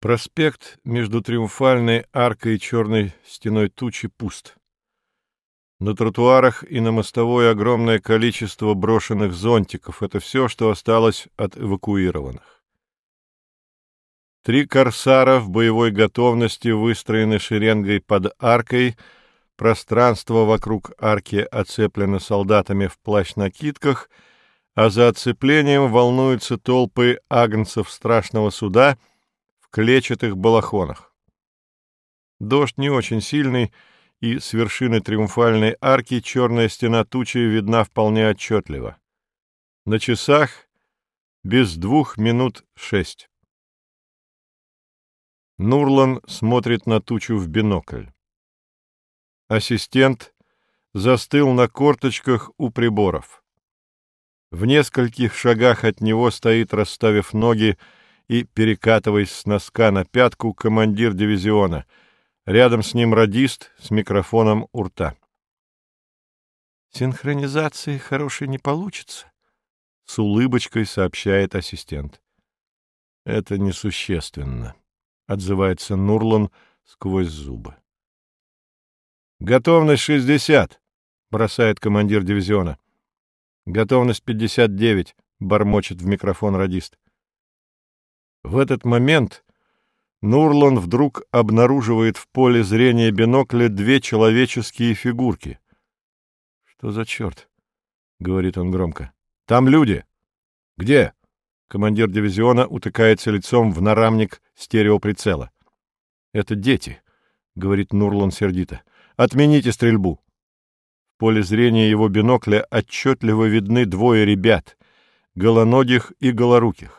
Проспект между Триумфальной аркой и черной стеной тучи пуст. На тротуарах и на мостовой огромное количество брошенных зонтиков. Это все, что осталось от эвакуированных. Три корсара в боевой готовности выстроены шеренгой под аркой. Пространство вокруг арки оцеплено солдатами в плащ-накидках, а за оцеплением волнуются толпы агнцев страшного суда — в клетчатых балахонах. Дождь не очень сильный, и с вершины триумфальной арки черная стена тучи видна вполне отчетливо. На часах без двух минут шесть. Нурлан смотрит на тучу в бинокль. Ассистент застыл на корточках у приборов. В нескольких шагах от него стоит, расставив ноги, и, перекатываясь с носка на пятку, командир дивизиона. Рядом с ним радист с микрофоном у рта. «Синхронизации хорошей не получится», — с улыбочкой сообщает ассистент. «Это несущественно», — отзывается Нурлан сквозь зубы. «Готовность шестьдесят», — бросает командир дивизиона. «Готовность пятьдесят девять», — бормочет в микрофон радист. В этот момент Нурлан вдруг обнаруживает в поле зрения бинокля две человеческие фигурки. «Что за черт?» — говорит он громко. «Там люди!» «Где?» Командир дивизиона утыкается лицом в нарамник стереоприцела. «Это дети», — говорит Нурлан сердито. «Отмените стрельбу». В поле зрения его бинокля отчетливо видны двое ребят, голоногих и голоруких.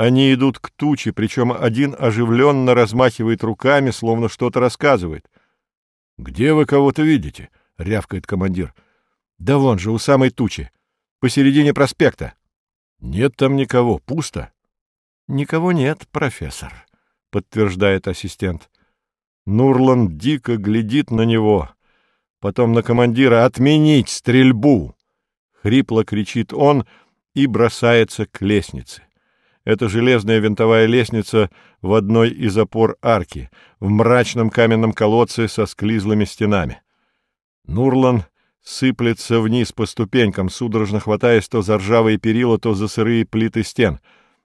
Они идут к туче, причем один оживленно размахивает руками, словно что-то рассказывает. — Где вы кого-то видите? — рявкает командир. — Да вон же, у самой тучи. Посередине проспекта. — Нет там никого, пусто. — Никого нет, профессор, — подтверждает ассистент. Нурлан дико глядит на него, потом на командира «Отменить стрельбу!» Хрипло кричит он и бросается к лестнице. Это железная винтовая лестница в одной из опор арки, в мрачном каменном колодце со склизлыми стенами. Нурлан сыплется вниз по ступенькам, судорожно хватаясь то за ржавые перила, то за сырые плиты стен.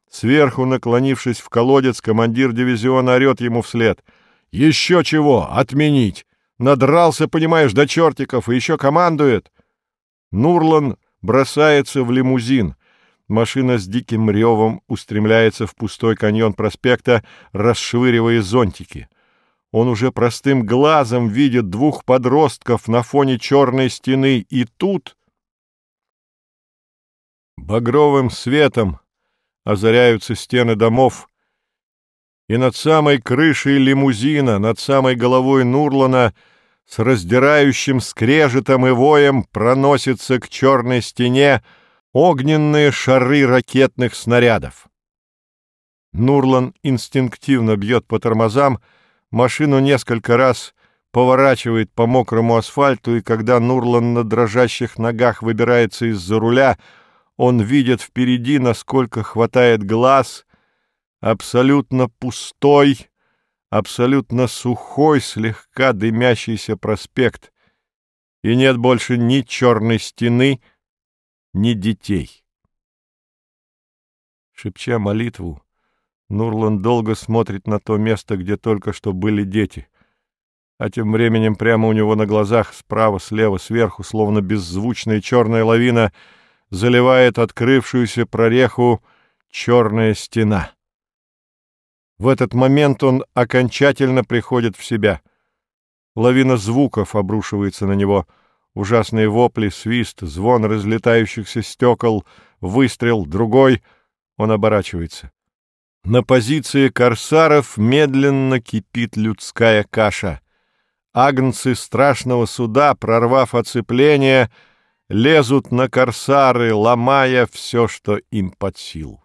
Сверху, наклонившись в колодец, командир дивизиона орет ему вслед. «Еще чего! Отменить! Надрался, понимаешь, до чертиков, и еще командует!» Нурлан бросается в лимузин — Машина с диким ревом устремляется в пустой каньон проспекта, расшвыривая зонтики. Он уже простым глазом видит двух подростков на фоне черной стены, и тут... Багровым светом озаряются стены домов, и над самой крышей лимузина, над самой головой Нурлана с раздирающим скрежетом и воем проносится к черной стене огненные шары ракетных снарядов. Нурлан инстинктивно бьет по тормозам, машину несколько раз поворачивает по мокрому асфальту, и когда Нурлан на дрожащих ногах выбирается из-за руля, он видит впереди, насколько хватает глаз, абсолютно пустой, абсолютно сухой, слегка дымящийся проспект, и нет больше ни черной стены, ни детей. Шепча молитву, Нурлан долго смотрит на то место, где только что были дети. А тем временем прямо у него на глазах, справа, слева, сверху, словно беззвучная черная лавина, заливает открывшуюся прореху черная стена. В этот момент он окончательно приходит в себя. Лавина звуков обрушивается на него — Ужасные вопли, свист, звон разлетающихся стекол, выстрел, другой. Он оборачивается. На позиции корсаров медленно кипит людская каша. Агнцы страшного суда, прорвав оцепление, лезут на корсары, ломая все, что им под силу.